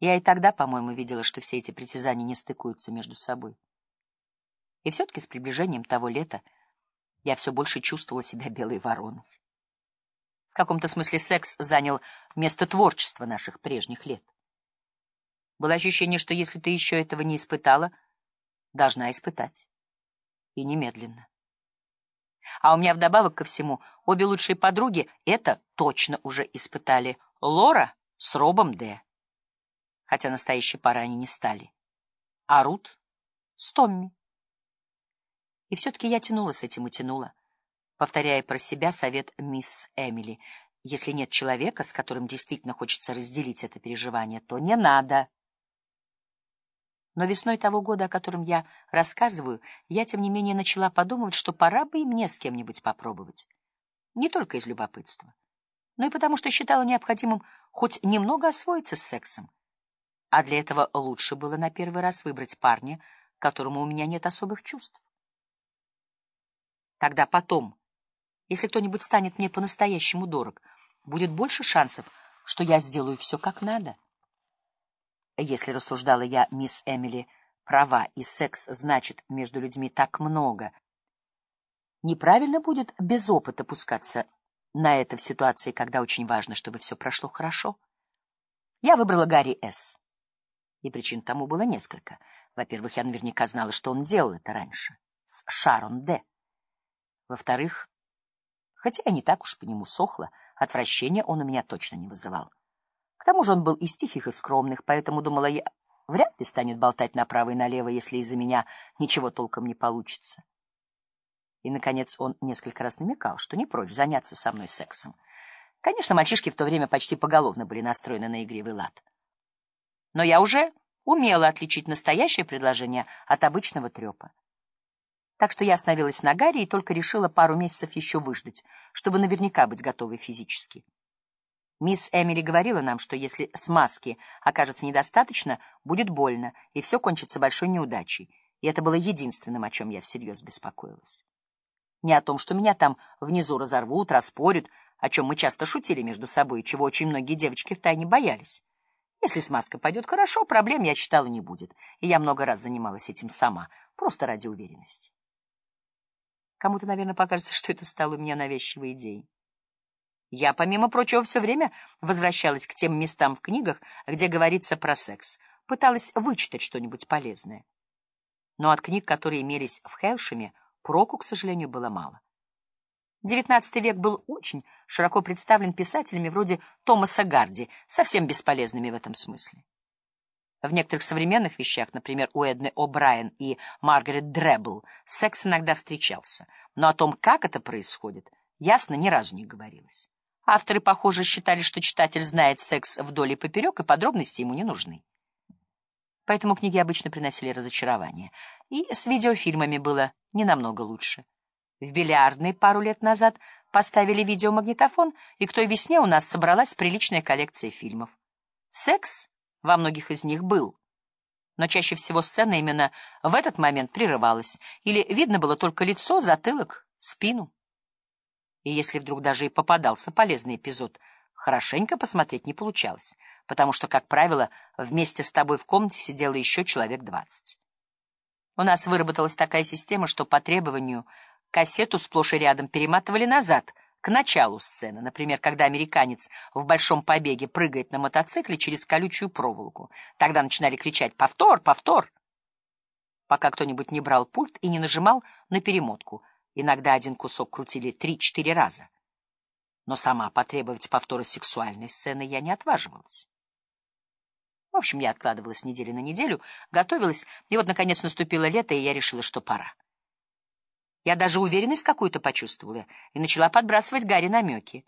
Я и тогда, по-моему, видела, что все эти притязания не стыкуются между собой. И все-таки с приближением того лета я все больше чувствовала себя белой вороной. В каком-то смысле секс занял место творчества наших прежних лет. Было ощущение, что если ты еще этого не испытала, должна испытать. И немедленно. А у меня вдобавок ко всему обе лучшие подруги это точно уже испытали. Лора с Робом Д. Хотя настоящей пары они не стали. А Рут с Томми. И все-таки я тянула с этим и тянула, повторяя про себя совет мисс Эмили. Если нет человека, с которым действительно хочется разделить это переживание, то не надо. Но весной того года, о котором я рассказываю, я, тем не менее, начала подумывать, что пора бы и мне с кем-нибудь попробовать. Не только из любопытства, но и потому, что считала необходимым хоть немного освоиться с сексом. А для этого лучше было на первый раз выбрать парня, которому у меня нет особых чувств. Тогда потом, если кто-нибудь станет мне по-настоящему дорог, будет больше шансов, что я сделаю все как надо. Если рассуждала я, мисс Эмили права, и секс значит между людьми так много, неправильно будет без опыта пускаться на это в ситуации, когда очень важно, чтобы все прошло хорошо. Я выбрала Гарри С. И причин тому было несколько. Во-первых, я наверняка знала, что он делал это раньше, с Шарон Д. Во-вторых, хотя я не так уж по нему сохла, отвращения он у меня точно не вызывал. К тому же он был из тихих и скромных, поэтому, думала я, вряд ли станет болтать направо и налево, если из-за меня ничего толком не получится. И, наконец, он несколько раз намекал, что не прочь заняться со мной сексом. Конечно, мальчишки в то время почти поголовно были настроены на игривый лад. Но я уже умела отличить настоящее предложение от обычного трепа. Так что я остановилась на Гарри и только решила пару месяцев еще выждать, чтобы наверняка быть готовой физически. Мисс Эмили говорила нам, что если смазки окажется недостаточно, будет больно, и все кончится большой неудачей. И это было единственным, о чем я всерьез беспокоилась. Не о том, что меня там внизу разорвут, распорят, о чем мы часто шутили между собой, чего очень многие девочки втайне боялись. Если смазка пойдет хорошо, проблем, я считала, не будет, и я много раз занималась этим сама, просто ради уверенности. Кому-то, наверное, покажется, что это стало у меня навязчивой идеей. Я, помимо прочего, все время возвращалась к тем местам в книгах, где говорится про секс, пыталась вычитать что-нибудь полезное. Но от книг, которые имелись в Хелшеме, проку, к сожалению, было мало. XIX век был очень широко представлен писателями вроде Томаса Гарди, совсем бесполезными в этом смысле. В некоторых современных вещах, например, у Эдны О'Брайен и Маргарет Дребл, секс иногда встречался, но о том, как это происходит, ясно ни разу не говорилось. Авторы, похоже, считали, что читатель знает секс вдоль и поперек, и подробности ему не нужны. Поэтому книги обычно приносили разочарование. И с видеофильмами было не намного лучше. В бильярдной пару лет назад поставили видеомагнитофон, и к той весне у нас собралась приличная коллекция фильмов. Секс во многих из них был. Но чаще всего сцена именно в этот момент прерывалась, или видно было только лицо, затылок, спину. И если вдруг даже и попадался полезный эпизод, хорошенько посмотреть не получалось, потому что, как правило, вместе с тобой в комнате сидело еще человек двадцать. У нас выработалась такая система, что по требованию кассету сплошь и рядом перематывали назад — к началу сцены, например, когда американец в большом побеге прыгает на мотоцикле через колючую проволоку. Тогда начинали кричать «Повтор! Повтор!», пока кто-нибудь не брал пульт и не нажимал на перемотку. Иногда один кусок крутили три-четыре раза. Но сама потребовать повтора сексуальной сцены я не отваживалась. В общем, я откладывалась недели на неделю, готовилась, и вот, наконец, наступило лето, и я решила, что пора. Я даже уверенность какую-то почувствовала и начала подбрасывать Гарри намеки.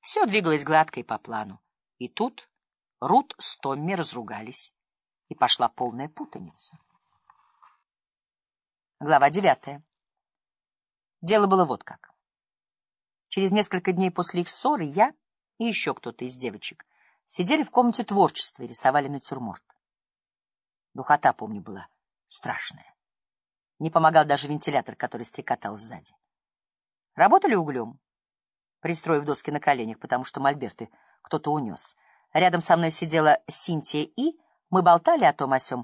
Все двигалось гладко и по плану. И тут Рут с Томми разругались, и пошла полная путаница. Глава девятая. Дело было вот как. Через несколько дней после их ссоры я и еще кто-то из девочек сидели в комнате творчества и рисовали натюрморт. Духота, помню, была страшная. Не помогал даже вентилятор, который стрекотал сзади. Работали углем, пристроив доски на коленях, потому что мольберты кто-то унес. Рядом со мной сидела Синтия И, мы болтали о том о сём,